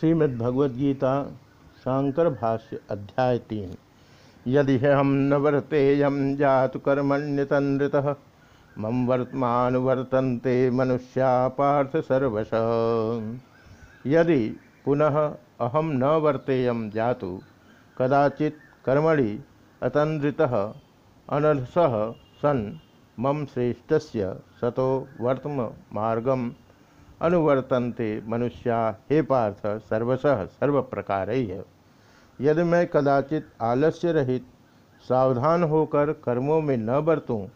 श्रीमद्भगवद्गीता, शांकर भाष्य अध्याय तीन। यदि हम न वर्तेयम जातु कर्मण्यतनृत, मम वर्तमान वर्तन्ते मनुष्या पार्थ सर्वश। यदि पुनः अहम न वर्तेयम जातु, कदाचित कर्मणि अतनृत अनलसः सन् मम श्रेष्ठस्य सतो वर्तम मार्गम अनुवर्तन्ते मनुष्या। हे पार्थ, सर्वशः सर्व प्रकार यदि मैं कदाचित आलस्य रहित, सावधान होकर कर्मों में न बरतूं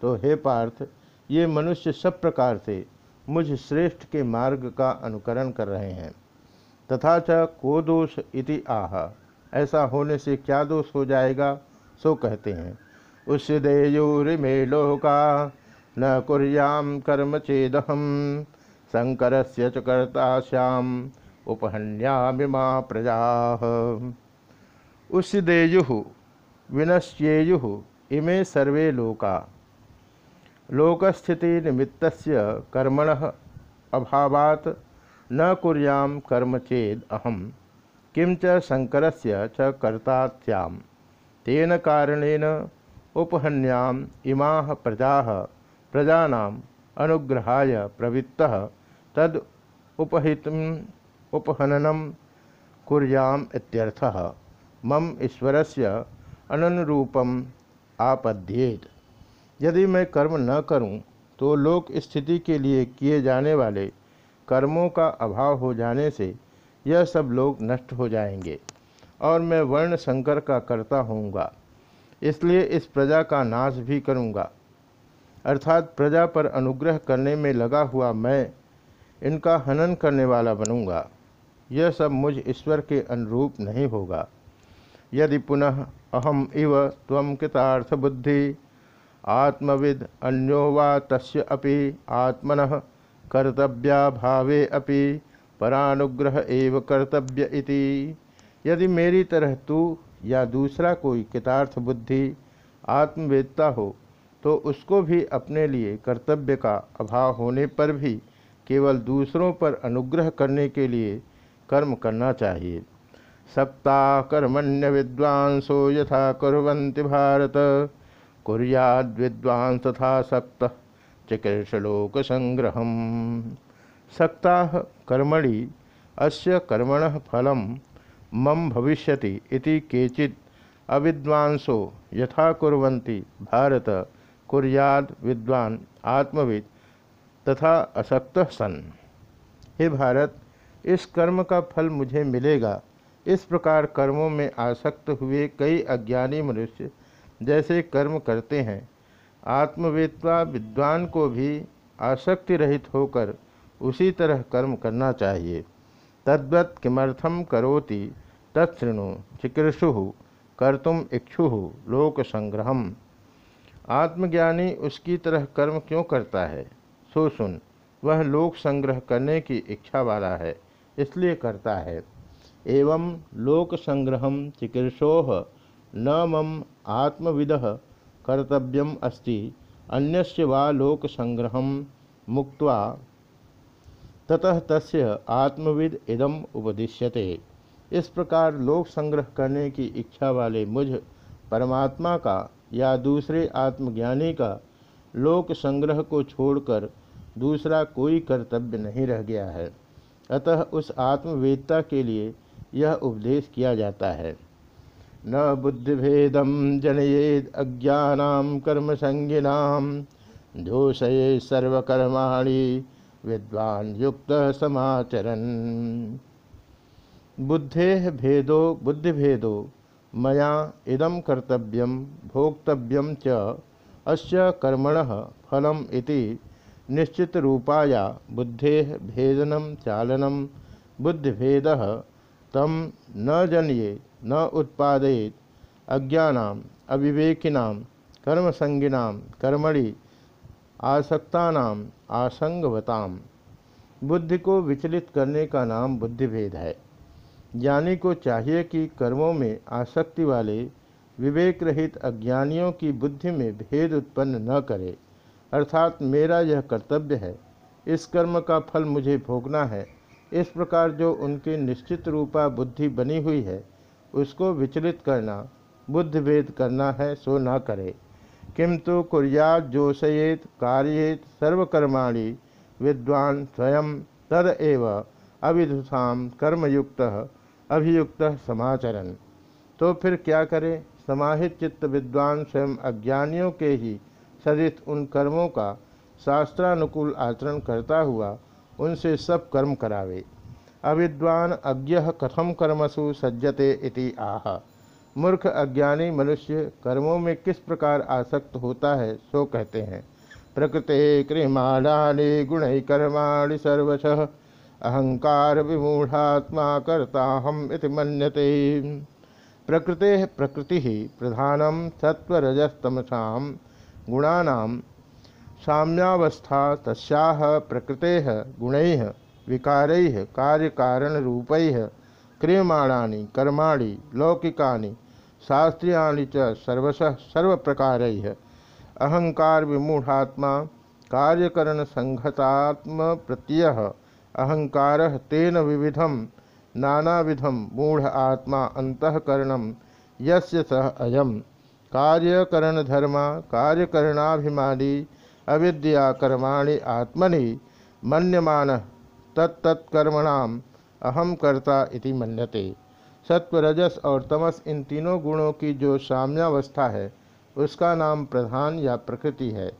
तो हे पार्थ, ये मनुष्य सब प्रकार से मुझ श्रेष्ठ के मार्ग का अनुकरण कर रहे हैं। तथा च को दोष इति आह। ऐसा होने से क्या दोष हो जाएगा? सो कहते हैं। उस देयूरिमे लोका, न कुर्याम कर्म चेदहम। शंकर से च कर्ता श्याम उपहन्यामिमा प्रजा। उस्देयु विनश्येयु, इमे सर्वे लोका। लोकस्थिति निमित्त कर्मण अभावात न कुर्याम कर्म चेद अहम। किं च शंकर च स्याम तेन कारणेन उपहन्याम इमा प्रजा, प्रजानाम अनुग्रहाय प्रवृत्तः। तद उपहित उपहननम कुर्याम इत्यर्थः। मम ईश्वरस्य अननुरूपम आपद्येत। यदि मैं कर्म न करूँ तो लोक स्थिति के लिए किए जाने वाले कर्मों का अभाव हो जाने से यह सब लोग नष्ट हो जाएँगे, और मैं वर्ण संकर का करता होऊँगा। इसलिए इस प्रजा का नाश भी करूँगा। अर्थात प्रजा पर अनुग्रह करने में लगा हुआ मैं इनका हनन करने वाला बनूँगा। यह सब मुझ ईश्वर के अनुरूप नहीं होगा। यदि पुनः अहम इव तम कृतार्थ बुद्धि, आत्मविद अन्यो वा तस्य अपि, आत्मन कर्तव्या भावे अपि, परानुग्रह एव कर्तव्य इति। यदि मेरी तरह तू या दूसरा कोई कृतार्थ बुद्धि, आत्मवेदता हो तो उसको भी अपने लिए कर्तव्य का अभाव होने पर भी केवल दूसरों पर अनुग्रह करने के लिए कर्म करना चाहिए। सप्ता कर्मण्य विद्वांसो यथा कुरंति भारत। कुरियाद विद्वांस तथा सप्त चिकीर्षलोक संग्रह सक्ता कर्मणि अस्य कर्मण फलम मम भविष्यति इति केचित् अविद्वांसो यथा कुर्वन्ति भारत। कुरियाद विद्वान आत्मविद तथा असक्त सन। हे भारत, इस कर्म का फल मुझे मिलेगा। इस प्रकार कर्मों में आसक्त हुए कई अज्ञानी मनुष्य जैसे कर्म करते हैं। आत्मवेत्वा विद्वान को भी आसक्ति रहित होकर उसी तरह कर्म करना चाहिए। तद्वत किमर्थम करोति तत्णु चिकीर्षु, कर्तुम इक्षु लोक संग्रहम आत्मज्ञानी उसकी तरह कर्म क्यों करता है? सो सुन, वह लोक संग्रह करने की इच्छा वाला है, इसलिए करता है। एवं लोक संग्रह चिकीर्षोह न मम आत्मविद कर्तव्यम अस्ति, अन्यस्य वा लोक संग्रह मुक्त ततः तस्य आत्मविद इदम उपदिश्यते। इस प्रकार लोक संग्रह करने की इच्छा वाले मुझ, परमात्मा का या दूसरे आत्मज्ञानी का लोक संग्रह को छोड़कर दूसरा कोई कर्तव्य नहीं रह गया है। अतः उस आत्मवेदता के लिए यह उपदेश किया जाता है। न बुद्धिभेदम जनयेद अज्ञानाम कर्म संज्ञाम जोशये सर्वकर्माणी विद्वान युक्त समाचरण बुद्धे भेदो बुद्धिभेदो, मया इदम कर्तव्यम भोक्तव्यम च अस्य कर्मण फलम इति निश्चित रूपाया बुद्धे भेदनम चालनम बुद्धिभेद तम न जनिए न उत्पादयेत। अज्ञानाम, अविवेकिनाम, कर्मसंगिनाम, कर्मणि, आसक्तानाम, आसंगवताम। बुद्धि को विचलित करने का नाम बुद्धिभेद है। ज्ञानी को चाहिए कि कर्मों में आसक्ति वाले विवेक रहित अज्ञानियों की बुद्धि में भेद उत्पन्न न करे। अर्थात मेरा यह कर्तव्य है, इस कर्म का फल मुझे भोगना है, इस प्रकार जो उनकी निश्चित रूपा बुद्धि बनी हुई है, उसको विचलित करना, बुद्धि भेद करना है, सो न करे। किंतु कुरियात जोशयेत कार्येत सर्वकर्माणी विद्वान स्वयं तद एव अविधुषा कर्मयुक्त अभियुक्त समाचरण तो फिर क्या करें? समाहित चित्त विद्वान स्वयं अज्ञानियों के ही सदित उन कर्मों का शास्त्रानुकूल आचरण करता हुआ उनसे सब कर्म करावे। अविद्वान अज्ञ कथम कर्मसु सज्जते इति आह। मूर्ख अज्ञानी मनुष्य कर्मों में किस प्रकार आसक्त होता है, सो कहते हैं। प्रकृते क्रियमाणानि गुण कर्माणि सर्वश, अहंकार विमूढ़ात्मा करता हम इति मन्यते। प्रकृते प्रकृति प्रधानम सत्वरजस्तमसा गुणा साम्यावस्था तस्याह प्रकृते गुण, विकार कार्यकारण रूप क्रियमाणानि, कर्माणि, लौकिकानि, शास्त्रीयानि च सर्वश, सर्वप्रकार। अहंकार विमूढ़ात्मा कार्यकरण संघतात्म प्रत्यय अहंकार तेन विविधम नानाविधम मूढ़ आत्मा अंतकरण यस्य सह अयम। कार्यकरण धर्म, कार्यकरणाभिमानी, अविद्या कर्माणि आत्मनि, मन्यमान, तत्तत्कर्मणाम अहम कर्ता इति मन्यते। सत्वरजस और तमस इन तीनों गुणों की जो साम्यावस्था है, उसका नाम प्रधान या प्रकृति है।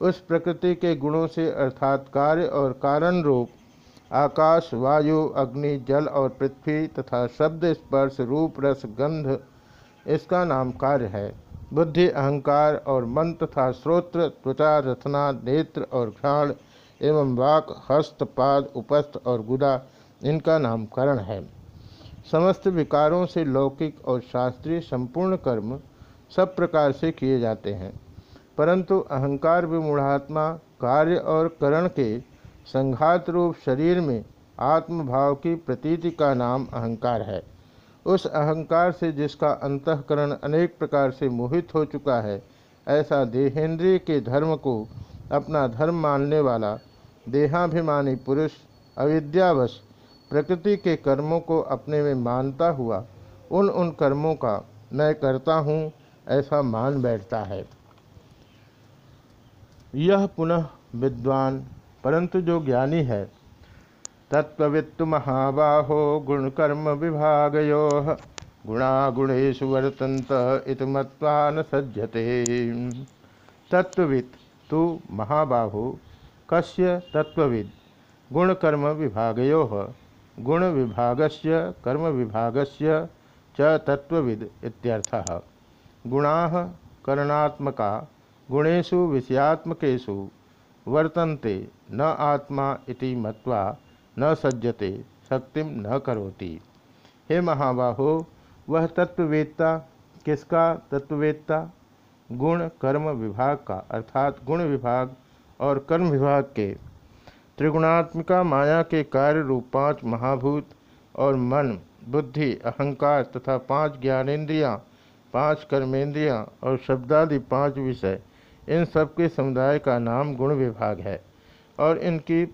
उस प्रकृति के गुणों से अर्थात कार्य और कारण रूप, आकाश, वायु, अग्नि, जल और पृथ्वी तथा शब्द, स्पर्श, रूप, रस, गंध, इसका नाम कार्य है। बुद्धि, अहंकार और मन तथा श्रोत्र, त्वचा रथना नेत्र और घ्राण एवं वाक, हस्त, पाद, उपस्थ और गुदा, इनका नामकरण है। समस्त विकारों से लौकिक और शास्त्रीय संपूर्ण कर्म सब प्रकार से किए जाते हैं। परंतु अहंकार विमूढ़ात्मा कार्य और करण के संघात रूप शरीर में आत्मभाव की प्रतीति का नाम अहंकार है। उस अहंकार से जिसका अंतकरण अनेक प्रकार से मोहित हो चुका है, ऐसा देहेंद्रिय के धर्म को अपना धर्म मानने वाला देहाभिमानी पुरुष, अविद्यावश प्रकृति के कर्मों को अपने में मानता हुआ, उन उन कर्मों का मैं करता हूँ, ऐसा मान बैठता है। यह पुनः विद्वान, परंतु जो ज्ञानी है तत्वित्तु महाबाहो गुणकर्म विभागयो गुणागुणेशु वर्तंत इत मत्वा न सज्जते। तत्वित् तो महाबाहो कस्य तत्विद गुणकर्म विभागयो गुण विभागस्य कर्म विभागस्य च तत्विद इत्यर्थः। गुणाः करणात्मका, गुणेषु विषयात्मकेषु वर्तन्ते न आत्मा इति मत्वा न सज्जते शक्तिम न करोति। हे महाबाहो, वह तत्ववेत्ता किसका? तत्ववेत्ता गुण कर्म विभाग का, अर्थात गुण विभाग और कर्म विभाग के। त्रिगुणात्मिका माया के कार्य रूप पाँच महाभूत और मन, बुद्धि, अहंकार तथा पाँच ज्ञानेन्द्रियाँ, पाँच कर्मेंद्रियाँ और शब्दादि पाँच विषय, इन सबके समुदाय का नाम गुण विभाग है और इनकी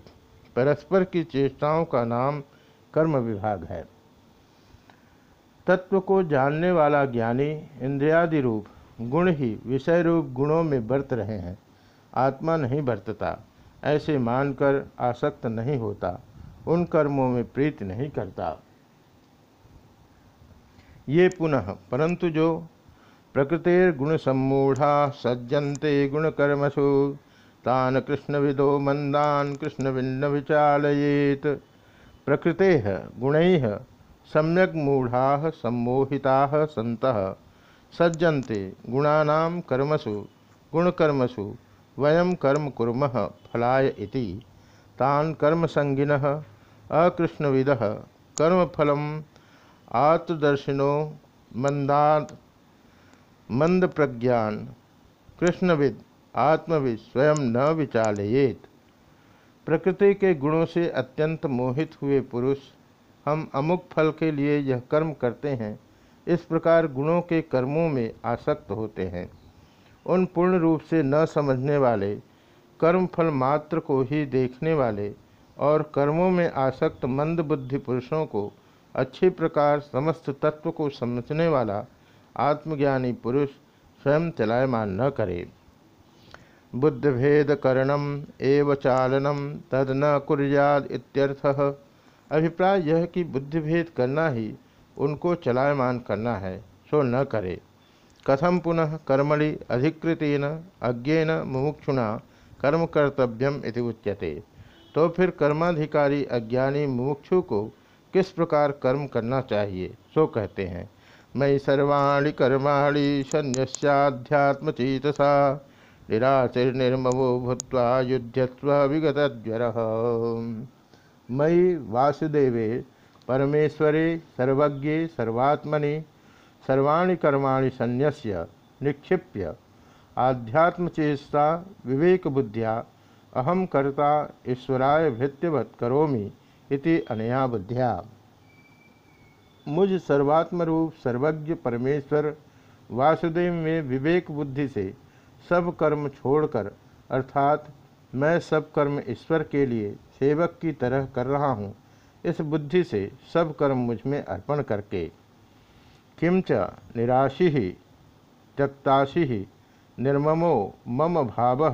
परस्पर की चेष्टाओं का नाम कर्म विभाग है। तत्व को जानने वाला ज्ञानी इंद्रियादि रूप, गुण ही विषय रूप गुणों में बरत रहे हैं। आत्मा नहीं बरतता, ऐसे मानकर आसक्त नहीं होता, उन कर्मों में प्रीत नहीं करता। ये पुनः, परंतु जो प्रकृतिर्गुणसम्मूढ़ा सज्जन्ते गुणकर्मसु तान कृष्णविदो मंदान कृष्णविन्न विचालयेत प्रकृते गुण सम्यक मूढ़ा सम्मोहिता सत सज्जन्ते गुणा कर्मसु, गुणकर्मसु वयम कर्म कुर्म फलाय इति। तान कर्मसंगिन अकृष्णविद कर्मफल आत्मदर्शिनो मंदात मंद प्रज्ञान कृष्णविद आत्मविद स्वयं न विचालयेत। प्रकृति के गुणों से अत्यंत मोहित हुए पुरुष, हम अमुक फल के लिए यह कर्म करते हैं, इस प्रकार गुणों के कर्मों में आसक्त होते हैं। उन पूर्ण रूप से न समझने वाले, कर्म फल मात्र को ही देखने वाले और कर्मों में आसक्त मंद बुद्धि पुरुषों को अच्छी प्रकार समस्त तत्व को समझने वाला आत्मज्ञानी पुरुष स्वयं चलायमान न करे। बुद्धभेद करणम एव चालनम तद न कुर्याद इत्यर्थः। अभिप्राय यह कि बुद्धिभेद करना ही उनको चलायमान करना है, सो न करे। कथम पुनः कर्मणि अधिकृतेन, अज्ञेन मुमुक्षुणा कर्म कर्तव्यम इति उच्यते। तो फिर कर्माधिकारी अज्ञानी मुमुक्षु को किस प्रकार कर्म करना चाहिए, सो कहते हैं मई सर्वाणी कर्माणि संन्याध्यात्मचेतसा निराशिर्निर्ममो भूत्वा युद्धस्व विगतज्वर। मयि वासुदेवे, परमेश्वरे, सर्वज्ञे, सर्वात्मनि, सर्वाणी कर्माणि संन्यस्य, निक्षिप्य, आध्यात्मचेष्टा, विवेकबुद्ध्या अहम कर्ता ईश्वराय भृत्यवत इति अनया बुद्धिया। मुझ सर्वात्मरूप सर्वज्ञ परमेश्वर वासुदेव में विवेक बुद्धि से सब कर्म छोड़कर, अर्थात मैं सब कर्म ईश्वर के लिए सेवक की तरह कर रहा हूँ, इस बुद्धि से सब कर्म मुझमें अर्पण करके। किंच निराशि, त्यक्ताशि, निर्ममो मम भाव,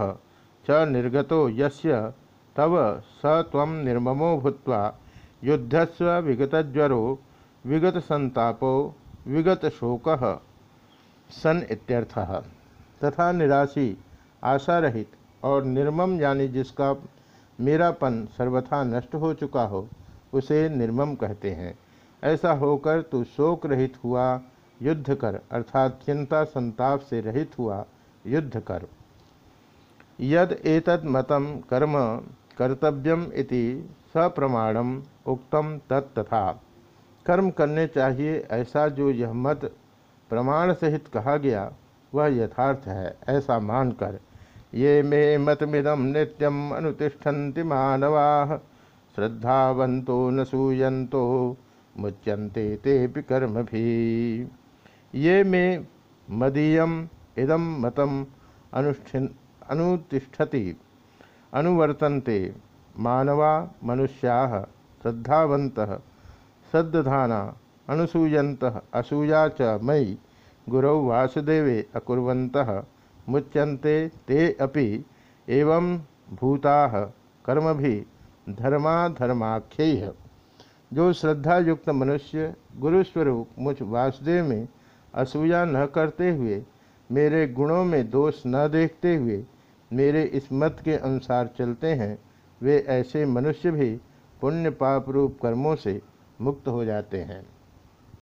च निर्गतो यस्य, तव स तम निर्ममो भूत्वा, युद्धस्व विगतज्वरो विगत संतापो विगत शोक सन इत्यर्थः। तथा निराशी आशा रहित और निर्मम यानी जिसका मेरापन सर्वथा नष्ट हो चुका हो, उसे निर्मम कहते हैं। ऐसा होकर तू शोक रहित हुआ, युद्ध कर, अर्थात चिंता संताप से रहित हुआ, युद्ध कर। यद एतद मतम कर्म कर्तव्यम इति सप्रमाणम उक्तम तत्तथा कर्म करने चाहिए ऐसा जो यह मत प्रमाण सहित कहा गया वह यथार्थ है, ऐसा मानकर। ये मे मतमिदम नित्यम अनुतिष्ठन्ति मानवा। श्रद्धावंतो न सूयंतो मुच्यंते ते कर्म भी ये मे मदीयम इदम मतम अनुष्ठिन, अनुतिष्ठति, अनुवर्तन्ते मानवा मनुष्या श्रद्धावंत सद्धाना अनुसूयंत असूया च मयि। गुरौ वासुदेवे अकुवंत मुच्यन्ते ते अपि एवं भूता कर्म भी धर्माधर्माख्य। जो श्रद्धा युक्त मनुष्य, गुरुस्वरूप, मुझ वासुदेव में असूया न करते हुए, मेरे गुणों में दोष न देखते हुए, मेरे इस मत के अनुसार चलते हैं, वे ऐसे मनुष्य भी पुण्य पाप रूप कर्मों से मुक्त हो जाते हैं।